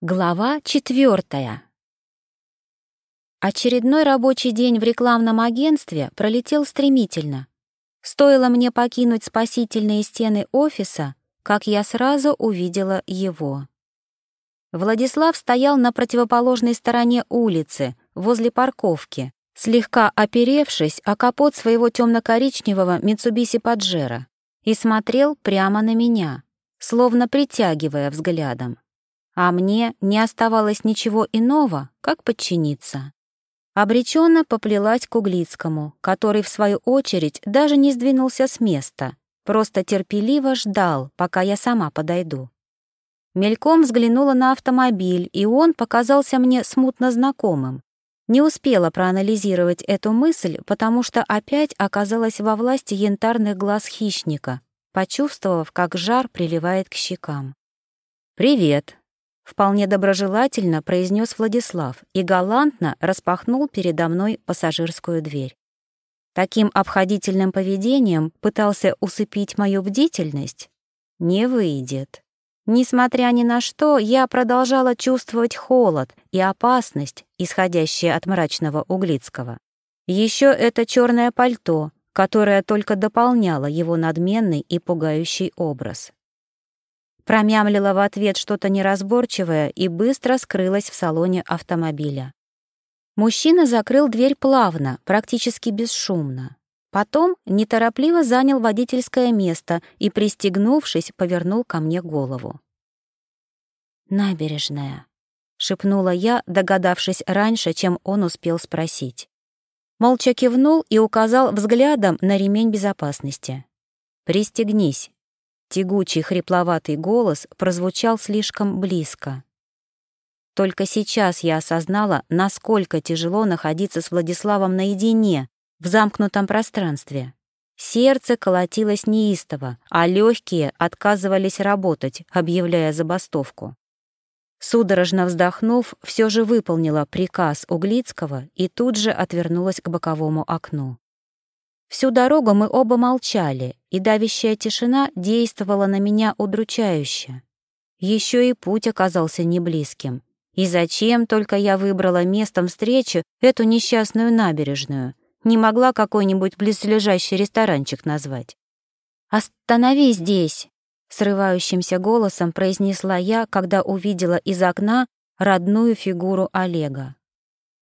Глава четвертая. Очередной рабочий день в рекламном агентстве пролетел стремительно. Стоило мне покинуть спасительные стены офиса, как я сразу увидела его. Владислав стоял на противоположной стороне улицы, возле парковки, слегка оперевшись о капот своего темно-коричневого Митсубиси Паджеро, и смотрел прямо на меня, словно притягивая взглядом а мне не оставалось ничего иного, как подчиниться. Обреченно поплелась к Углицкому, который, в свою очередь, даже не сдвинулся с места, просто терпеливо ждал, пока я сама подойду. Мельком взглянула на автомобиль, и он показался мне смутно знакомым. Не успела проанализировать эту мысль, потому что опять оказалась во власти янтарных глаз хищника, почувствовав, как жар приливает к щекам. «Привет», Вполне доброжелательно произнес Владислав и галантно распахнул передо мной пассажирскую дверь. Таким обходительным поведением пытался усыпить мою бдительность? Не выйдет. Несмотря ни на что, я продолжала чувствовать холод и опасность, исходящие от мрачного Углицкого. Еще это черное пальто, которое только дополняло его надменный и пугающий образ. Промямлила в ответ что-то неразборчивое и быстро скрылась в салоне автомобиля. Мужчина закрыл дверь плавно, практически бесшумно. Потом неторопливо занял водительское место и, пристегнувшись, повернул ко мне голову. «Набережная», — шепнула я, догадавшись раньше, чем он успел спросить. Молча кивнул и указал взглядом на ремень безопасности. «Пристегнись», Тягучий хрипловатый голос прозвучал слишком близко. Только сейчас я осознала, насколько тяжело находиться с Владиславом наедине, в замкнутом пространстве. Сердце колотилось неистово, а легкие отказывались работать, объявляя забастовку. Судорожно вздохнув, все же выполнила приказ Углицкого и тут же отвернулась к боковому окну. Всю дорогу мы оба молчали, и давящая тишина действовала на меня удручающе. Еще и путь оказался неблизким. И зачем только я выбрала местом встречи эту несчастную набережную? Не могла какой-нибудь близлежащий ресторанчик назвать. «Останови здесь!» — срывающимся голосом произнесла я, когда увидела из окна родную фигуру Олега.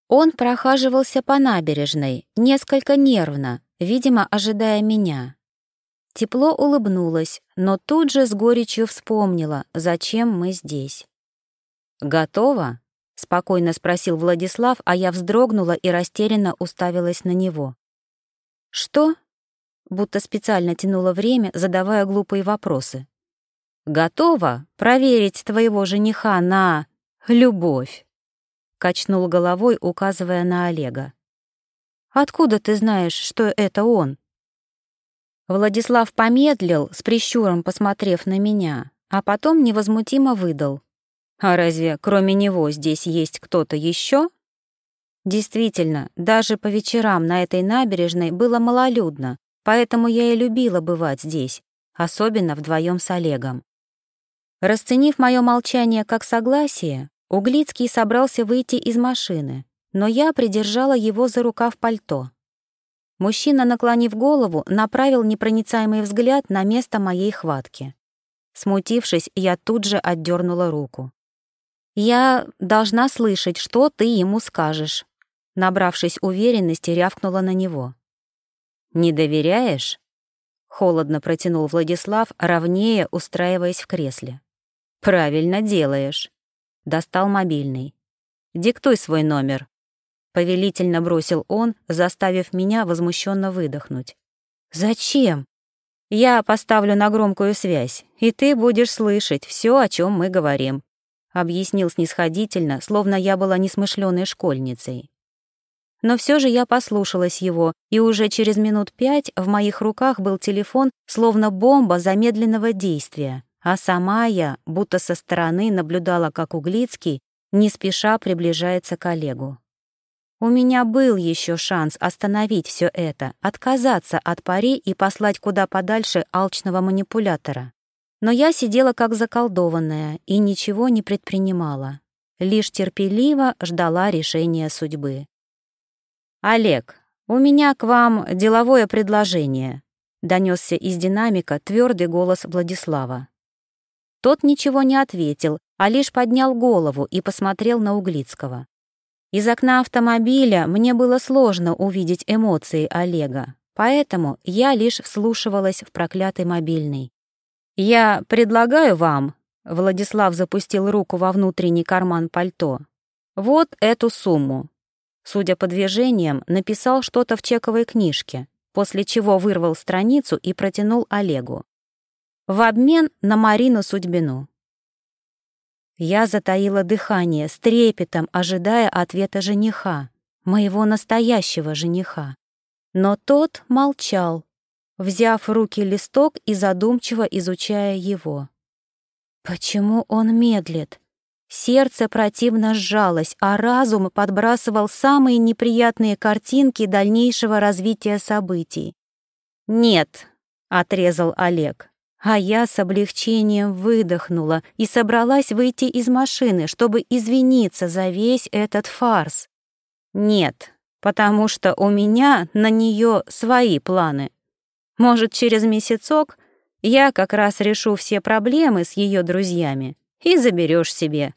Он прохаживался по набережной, несколько нервно, видимо, ожидая меня. Тепло улыбнулась, но тут же с горечью вспомнила, зачем мы здесь. «Готово?» — спокойно спросил Владислав, а я вздрогнула и растерянно уставилась на него. «Что?» — будто специально тянула время, задавая глупые вопросы. «Готова проверить твоего жениха на... любовь?» — качнул головой, указывая на Олега. «Откуда ты знаешь, что это он?» Владислав помедлил, с прищуром посмотрев на меня, а потом невозмутимо выдал. «А разве кроме него здесь есть кто-то еще?» Действительно, даже по вечерам на этой набережной было малолюдно, поэтому я и любила бывать здесь, особенно вдвоем с Олегом. Расценив мое молчание как согласие, Углицкий собрался выйти из машины, но я придержала его за рукав пальто. Мужчина, наклонив голову, направил непроницаемый взгляд на место моей хватки. Смутившись, я тут же отдернула руку. «Я должна слышать, что ты ему скажешь», набравшись уверенности, рявкнула на него. «Не доверяешь?» — холодно протянул Владислав, ровнее устраиваясь в кресле. «Правильно делаешь». Достал мобильный. «Диктуй свой номер». Повелительно бросил он, заставив меня возмущенно выдохнуть. «Зачем?» «Я поставлю на громкую связь, и ты будешь слышать все, о чем мы говорим», объяснил снисходительно, словно я была несмышленой школьницей. Но все же я послушалась его, и уже через минут пять в моих руках был телефон, словно бомба замедленного действия, а сама я, будто со стороны, наблюдала, как Углицкий не спеша приближается к Олегу. У меня был еще шанс остановить все это, отказаться от пари и послать куда подальше алчного манипулятора. Но я сидела как заколдованная и ничего не предпринимала. лишь терпеливо ждала решения судьбы. «Олег, у меня к вам деловое предложение», — донесся из динамика твердый голос Владислава. Тот ничего не ответил, а лишь поднял голову и посмотрел на Углицкого. Из окна автомобиля мне было сложно увидеть эмоции Олега, поэтому я лишь вслушивалась в проклятый мобильный. «Я предлагаю вам», — Владислав запустил руку во внутренний карман пальто, «вот эту сумму». Судя по движениям, написал что-то в чековой книжке, после чего вырвал страницу и протянул Олегу. В обмен на Марину Судьбину. Я затаила дыхание, с трепетом ожидая ответа жениха, моего настоящего жениха. Но тот молчал, взяв в руки листок и задумчиво изучая его. Почему он медлит? Сердце противно сжалось, а разум подбрасывал самые неприятные картинки дальнейшего развития событий. «Нет», — отрезал Олег, а я с облегчением выдохнула и собралась выйти из машины, чтобы извиниться за весь этот фарс. Нет, потому что у меня на нее свои планы. Может, через месяцок я как раз решу все проблемы с ее друзьями и заберешь себе.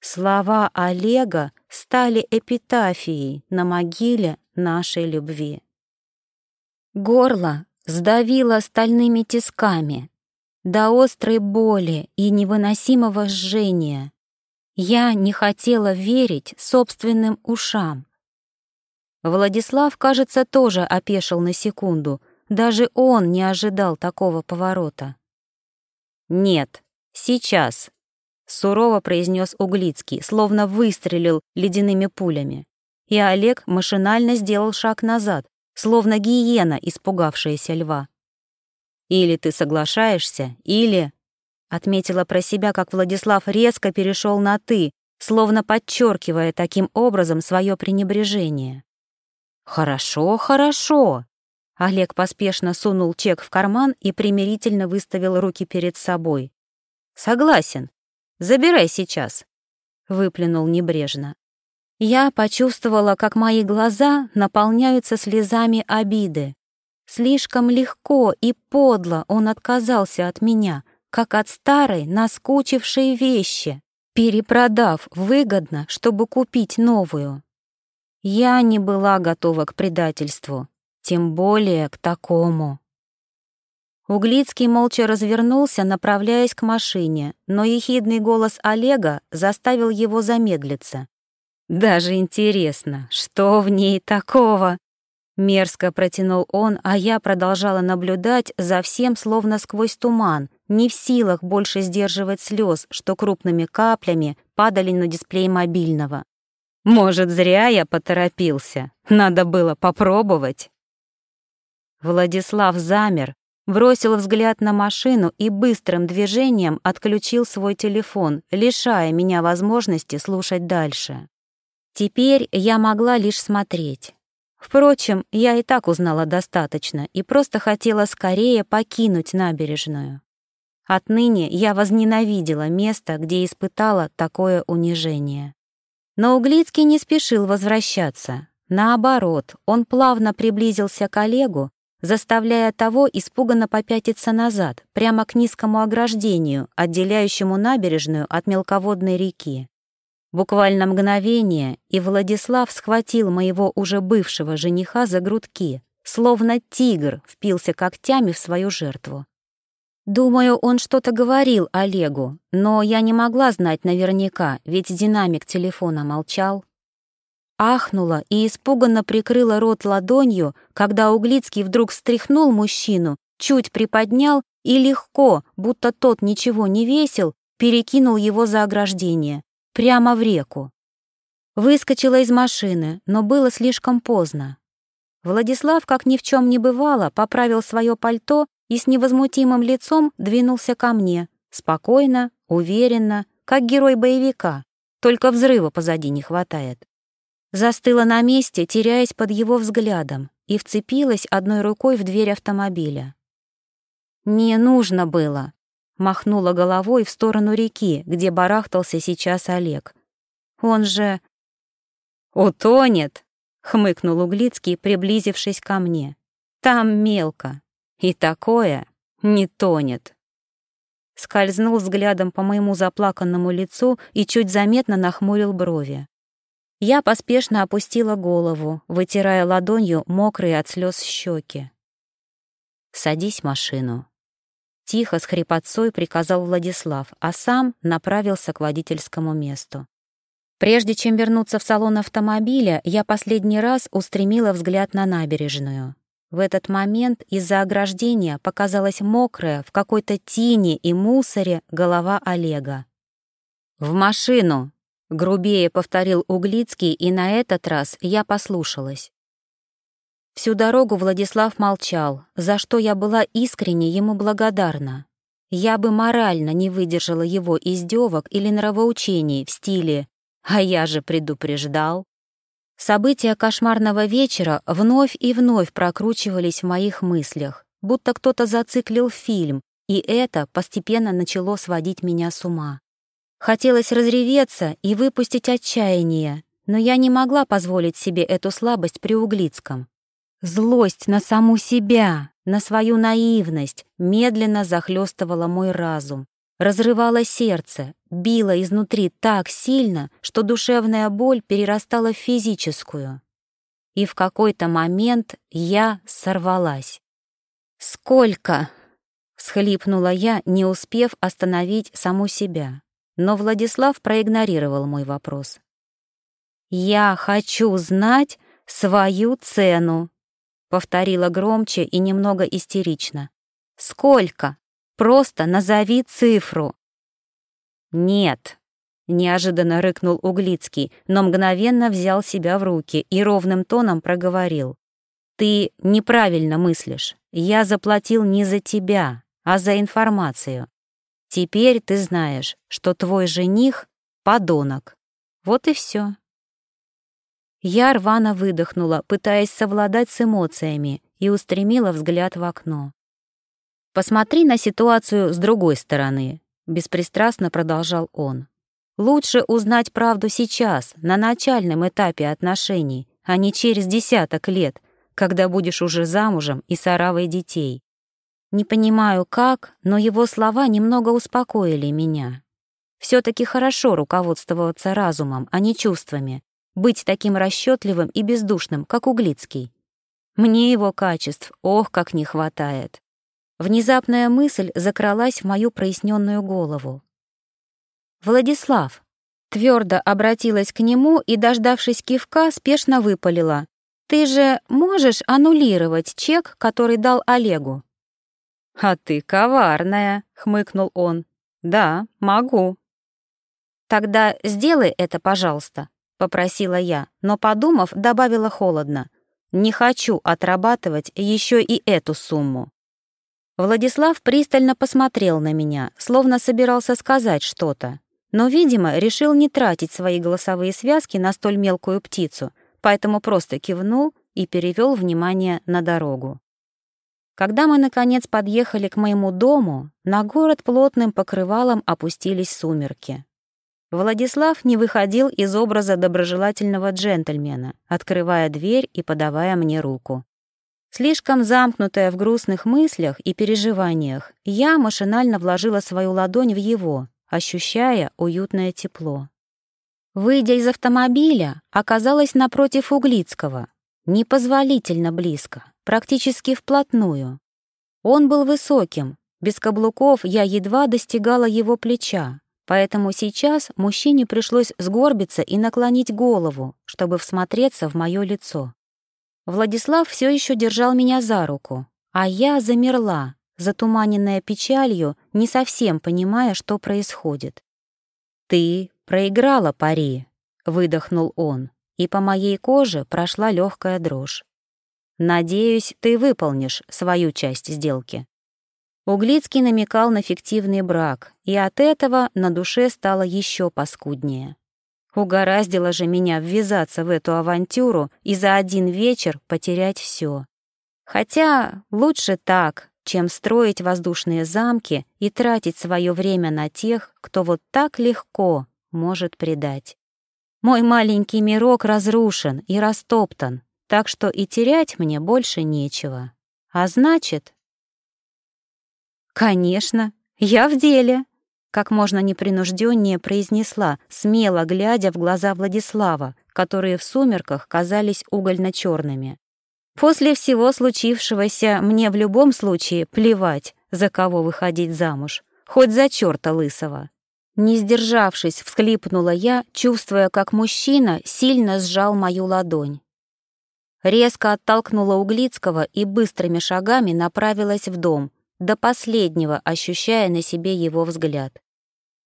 Слова Олега стали эпитафией на могиле нашей любви. Горло сдавило стальными тисками до острой боли и невыносимого жжения. Я не хотела верить собственным ушам. Владислав, кажется, тоже опешил на секунду. Даже он не ожидал такого поворота. «Нет, сейчас», — сурово произнес Углицкий, словно выстрелил ледяными пулями. И Олег машинально сделал шаг назад, словно гиена, испугавшаяся льва. «Или ты соглашаешься, или...» Отметила про себя, как Владислав резко перешел на «ты», словно подчеркивая таким образом свое пренебрежение. «Хорошо, хорошо!» Олег поспешно сунул чек в карман и примирительно выставил руки перед собой. «Согласен. Забирай сейчас», — выплюнул небрежно. Я почувствовала, как мои глаза наполняются слезами обиды. Слишком легко и подло он отказался от меня, как от старой, наскучившей вещи, перепродав выгодно, чтобы купить новую. Я не была готова к предательству, тем более к такому. Углицкий молча развернулся, направляясь к машине, но ехидный голос Олега заставил его замедлиться. Даже интересно, что в ней такого? Мерзко протянул он, а я продолжала наблюдать за всем словно сквозь туман, не в силах больше сдерживать слез, что крупными каплями падали на дисплей мобильного. Может, зря я поторопился. Надо было попробовать. Владислав замер, бросил взгляд на машину и быстрым движением отключил свой телефон, лишая меня возможности слушать дальше. Теперь я могла лишь смотреть. Впрочем, я и так узнала достаточно и просто хотела скорее покинуть набережную. Отныне я возненавидела место, где испытала такое унижение. Но Углицкий не спешил возвращаться. Наоборот, он плавно приблизился к Олегу, заставляя того испуганно попятиться назад, прямо к низкому ограждению, отделяющему набережную от мелководной реки. Буквально мгновение, и Владислав схватил моего уже бывшего жениха за грудки, словно тигр впился когтями в свою жертву. Думаю, он что-то говорил Олегу, но я не могла знать наверняка, ведь динамик телефона молчал. Ахнула и испуганно прикрыла рот ладонью, когда Углицкий вдруг встряхнул мужчину, чуть приподнял и легко, будто тот ничего не весил, перекинул его за ограждение прямо в реку. Выскочила из машины, но было слишком поздно. Владислав, как ни в чем не бывало, поправил свое пальто и с невозмутимым лицом двинулся ко мне, спокойно, уверенно, как герой боевика, только взрыва позади не хватает. Застыла на месте, теряясь под его взглядом, и вцепилась одной рукой в дверь автомобиля. «Не нужно было», Махнула головой в сторону реки, где барахтался сейчас Олег. Он же... «Утонет!» — хмыкнул Углицкий, приблизившись ко мне. «Там мелко. И такое не тонет». Скользнул взглядом по моему заплаканному лицу и чуть заметно нахмурил брови. Я поспешно опустила голову, вытирая ладонью мокрые от слез щеки. «Садись в машину», Тихо, с хрипотцой приказал Владислав, а сам направился к водительскому месту. Прежде чем вернуться в салон автомобиля, я последний раз устремила взгляд на набережную. В этот момент из-за ограждения показалась мокрая в какой-то тени и мусоре голова Олега. «В машину!» — грубее повторил Углицкий, и на этот раз я послушалась. Всю дорогу Владислав молчал, за что я была искренне ему благодарна. Я бы морально не выдержала его издевок или нравоучений в стиле «а я же предупреждал». События кошмарного вечера вновь и вновь прокручивались в моих мыслях, будто кто-то зациклил фильм, и это постепенно начало сводить меня с ума. Хотелось разреветься и выпустить отчаяние, но я не могла позволить себе эту слабость при Углицком. Злость на саму себя, на свою наивность медленно захлестывала мой разум, разрывала сердце, била изнутри так сильно, что душевная боль перерастала в физическую. И в какой-то момент я сорвалась. «Сколько?» — всхлипнула я, не успев остановить саму себя. Но Владислав проигнорировал мой вопрос. «Я хочу знать свою цену», Повторила громче и немного истерично. «Сколько? Просто назови цифру!» «Нет!» — неожиданно рыкнул Углицкий, но мгновенно взял себя в руки и ровным тоном проговорил. «Ты неправильно мыслишь. Я заплатил не за тебя, а за информацию. Теперь ты знаешь, что твой жених — подонок. Вот и все. Я рвано выдохнула, пытаясь совладать с эмоциями, и устремила взгляд в окно. «Посмотри на ситуацию с другой стороны», — беспристрастно продолжал он. «Лучше узнать правду сейчас, на начальном этапе отношений, а не через десяток лет, когда будешь уже замужем и с оравой детей. Не понимаю, как, но его слова немного успокоили меня. все таки хорошо руководствоваться разумом, а не чувствами, быть таким расчетливым и бездушным, как Углицкий. Мне его качеств, ох, как не хватает. Внезапная мысль закралась в мою проясненную голову. «Владислав», твердо обратилась к нему и, дождавшись кивка, спешно выпалила. «Ты же можешь аннулировать чек, который дал Олегу?» «А ты коварная», — хмыкнул он. «Да, могу». «Тогда сделай это, пожалуйста», — попросила я, но, подумав, добавила холодно. «Не хочу отрабатывать еще и эту сумму». Владислав пристально посмотрел на меня, словно собирался сказать что-то, но, видимо, решил не тратить свои голосовые связки на столь мелкую птицу, поэтому просто кивнул и перевел внимание на дорогу. Когда мы, наконец, подъехали к моему дому, на город плотным покрывалом опустились сумерки. Владислав не выходил из образа доброжелательного джентльмена, открывая дверь и подавая мне руку. Слишком замкнутая в грустных мыслях и переживаниях, я машинально вложила свою ладонь в его, ощущая уютное тепло. Выйдя из автомобиля, оказалась напротив Углицкого, непозволительно близко, практически вплотную. Он был высоким, без каблуков я едва достигала его плеча, Поэтому сейчас мужчине пришлось сгорбиться и наклонить голову, чтобы всмотреться в мое лицо. Владислав все еще держал меня за руку, а я замерла, затуманенная печалью, не совсем понимая, что происходит. «Ты проиграла пари», — выдохнул он, и по моей коже прошла легкая дрожь. «Надеюсь, ты выполнишь свою часть сделки». Углицкий намекал на фиктивный брак, и от этого на душе стало еще паскуднее. Угораздило же меня ввязаться в эту авантюру и за один вечер потерять все. Хотя лучше так, чем строить воздушные замки и тратить свое время на тех, кто вот так легко может предать. Мой маленький мирок разрушен и растоптан, так что и терять мне больше нечего. А значит... «Конечно, я в деле», — как можно непринужденнее произнесла, смело глядя в глаза Владислава, которые в сумерках казались угольно-черными. «После всего случившегося мне в любом случае плевать, за кого выходить замуж, хоть за черта лысого». Не сдержавшись, всхлипнула я, чувствуя, как мужчина сильно сжал мою ладонь. Резко оттолкнула Углицкого и быстрыми шагами направилась в дом, до последнего ощущая на себе его взгляд.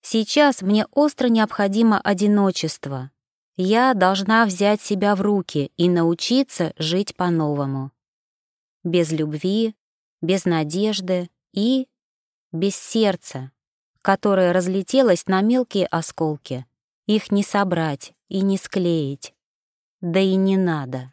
Сейчас мне остро необходимо одиночество. Я должна взять себя в руки и научиться жить по-новому. Без любви, без надежды и без сердца, которое разлетелось на мелкие осколки. Их не собрать и не склеить. Да и не надо.